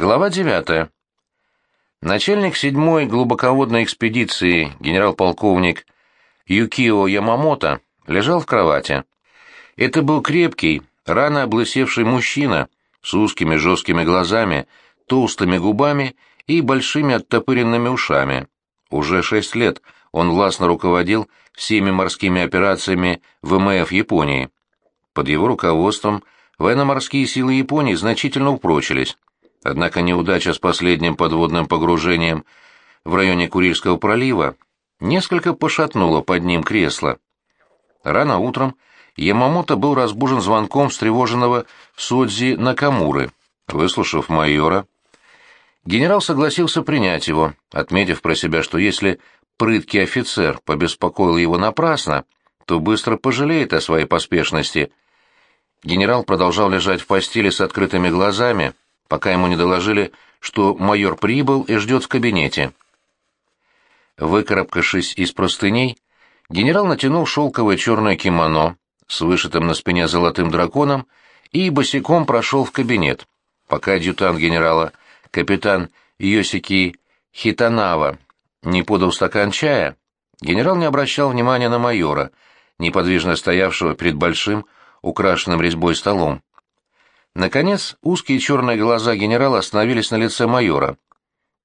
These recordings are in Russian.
Глава 9. Начальник седьмой глубоководной экспедиции генерал-полковник Юкио Ямамото лежал в кровати. Это был крепкий, рано облысевший мужчина с узкими жесткими глазами, толстыми губами и большими оттопыренными ушами. Уже шесть лет он властно руководил всеми морскими операциями ВМФ Японии. Под его руководством военно-морские силы Японии значительно упрочились. Однако неудача с последним подводным погружением в районе Курильского пролива несколько пошатнула под ним кресло. Рано утром Ямамото был разбужен звонком встревоженного Содзи Накамуры. Выслушав майора, генерал согласился принять его, отметив про себя, что если прыткий офицер побеспокоил его напрасно, то быстро пожалеет о своей поспешности. Генерал продолжал лежать в постели с открытыми глазами, пока ему не доложили, что майор прибыл и ждет в кабинете. Выкарабкавшись из простыней, генерал натянул шелковое черное кимоно с вышитым на спине золотым драконом и босиком прошел в кабинет, пока адъютант генерала, капитан Йосики Хитанава, не подал стакан чая, генерал не обращал внимания на майора, неподвижно стоявшего перед большим, украшенным резьбой столом. Наконец, узкие черные глаза генерала остановились на лице майора.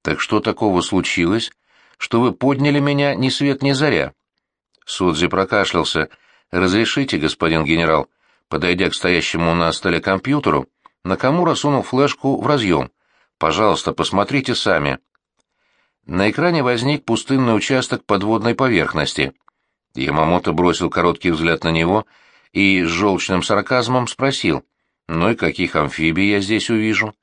«Так что такого случилось, что вы подняли меня ни свет ни заря?» Судзи прокашлялся. «Разрешите, господин генерал?» Подойдя к стоящему на столе компьютеру, Накамура сунул флешку в разъем. «Пожалуйста, посмотрите сами». На экране возник пустынный участок подводной поверхности. Ямамото бросил короткий взгляд на него и с желчным сарказмом спросил. Ну и каких амфибий я здесь увижу?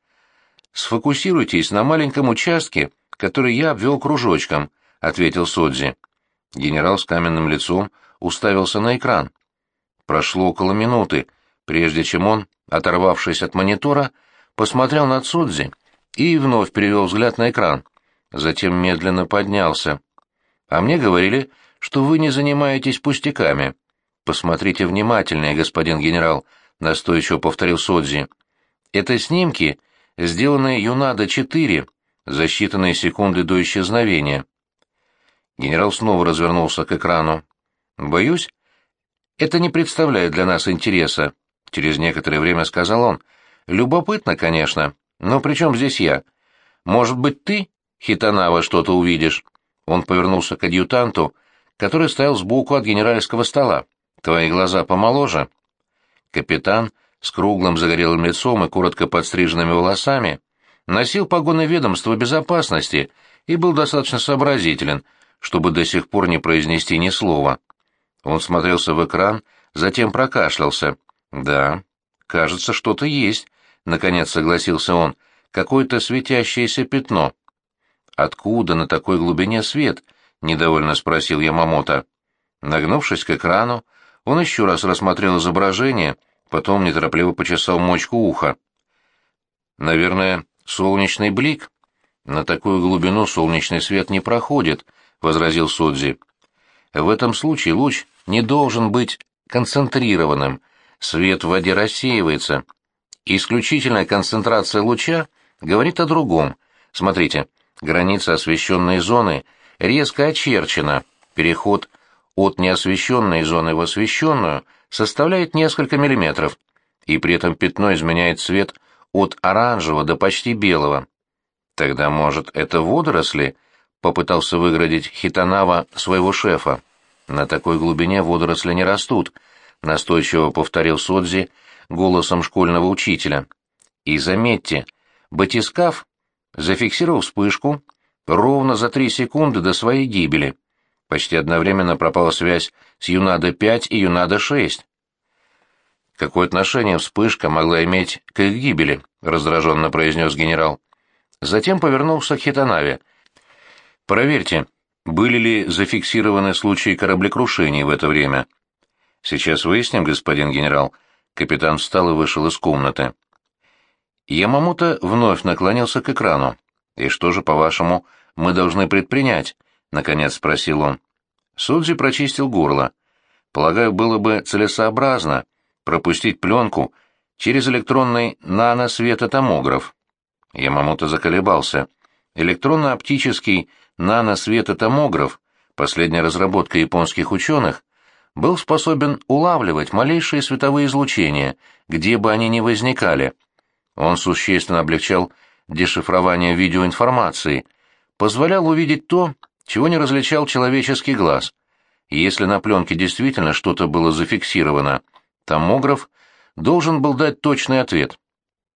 Сфокусируйтесь на маленьком участке, который я обвел кружочком, — ответил Содзи. Генерал с каменным лицом уставился на экран. Прошло около минуты, прежде чем он, оторвавшись от монитора, посмотрел на Содзи и вновь перевел взгляд на экран. Затем медленно поднялся. «А мне говорили, что вы не занимаетесь пустяками. Посмотрите внимательнее, господин генерал», — настойчиво повторил Содзи. «Это снимки, сделанные Юнада-4 за считанные секунды до исчезновения». Генерал снова развернулся к экрану. «Боюсь, это не представляет для нас интереса», — через некоторое время сказал он. «Любопытно, конечно, но при чем здесь я? Может быть, ты, Хитанава, что-то увидишь?» Он повернулся к адъютанту, который стоял сбоку от генеральского стола. «Твои глаза помоложе». Капитан с круглым загорелым лицом и коротко подстриженными волосами носил погоны ведомства безопасности и был достаточно сообразителен, чтобы до сих пор не произнести ни слова. Он смотрелся в экран, затем прокашлялся. «Да, кажется, что-то есть», — наконец согласился он, — «какое-то светящееся пятно». «Откуда на такой глубине свет?» — недовольно спросил Ямамото. Нагнувшись к экрану, он еще раз рассмотрел изображение, потом неторопливо почесал мочку уха. «Наверное, солнечный блик?» «На такую глубину солнечный свет не проходит», — возразил Судзи. «В этом случае луч не должен быть концентрированным. Свет в воде рассеивается. Исключительная концентрация луча говорит о другом. Смотрите, граница освещенной зоны резко очерчена. Переход от неосвещенной зоны в освещенную составляет несколько миллиметров, и при этом пятно изменяет цвет от оранжевого до почти белого. Тогда, может, это водоросли? Попытался выградить Хитанава своего шефа. На такой глубине водоросли не растут, настойчиво повторил Содзи голосом школьного учителя. И заметьте, батискаф зафиксировал вспышку ровно за три секунды до своей гибели. Почти одновременно пропала связь с Юнада-5 и Юнада-6. «Какое отношение вспышка могла иметь к их гибели?» — раздраженно произнес генерал. Затем повернулся к Хитанаве. «Проверьте, были ли зафиксированы случаи кораблекрушений в это время?» «Сейчас выясним, господин генерал». Капитан встал и вышел из комнаты. Ямамото вновь наклонился к экрану. «И что же, по-вашему, мы должны предпринять?» — наконец спросил он. Судзи прочистил горло. «Полагаю, было бы целесообразно пропустить пленку через электронный наносветотомограф. Ямамото заколебался. Электронно-оптический наносветотомограф, последняя разработка японских ученых, был способен улавливать малейшие световые излучения, где бы они ни возникали. Он существенно облегчал дешифрование видеоинформации, позволял увидеть то, чего не различал человеческий глаз. И если на пленке действительно что-то было зафиксировано, томограф должен был дать точный ответ.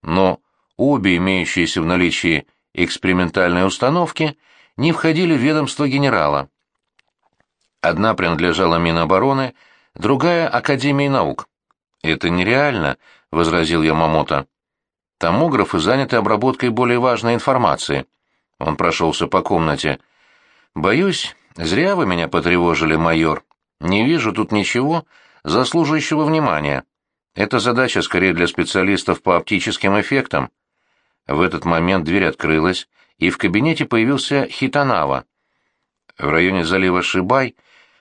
Но обе имеющиеся в наличии экспериментальные установки не входили в ведомство генерала. Одна принадлежала Минобороны, другая — Академии наук. «Это нереально», — возразил Ямамото. «Томографы заняты обработкой более важной информации». Он прошелся по комнате. «Боюсь, зря вы меня потревожили, майор. Не вижу тут ничего, заслуживающего внимания. Это задача скорее для специалистов по оптическим эффектам». В этот момент дверь открылась, и в кабинете появился Хитанава. В районе залива Шибай,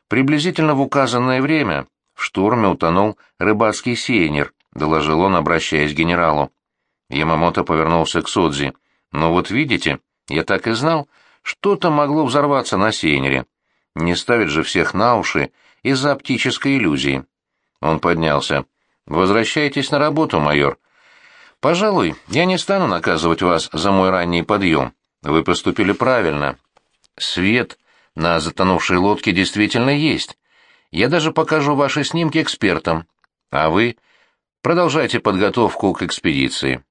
приблизительно в указанное время, в шторме утонул рыбацкий сейнер, доложил он, обращаясь к генералу. Ямамото повернулся к Содзи. «Ну вот видите, я так и знал, что-то могло взорваться на сейнере. Не ставить же всех на уши из-за оптической иллюзии». Он поднялся. «Возвращайтесь на работу, майор. Пожалуй, я не стану наказывать вас за мой ранний подъем. Вы поступили правильно. Свет на затонувшей лодке действительно есть. Я даже покажу ваши снимки экспертам. А вы продолжайте подготовку к экспедиции.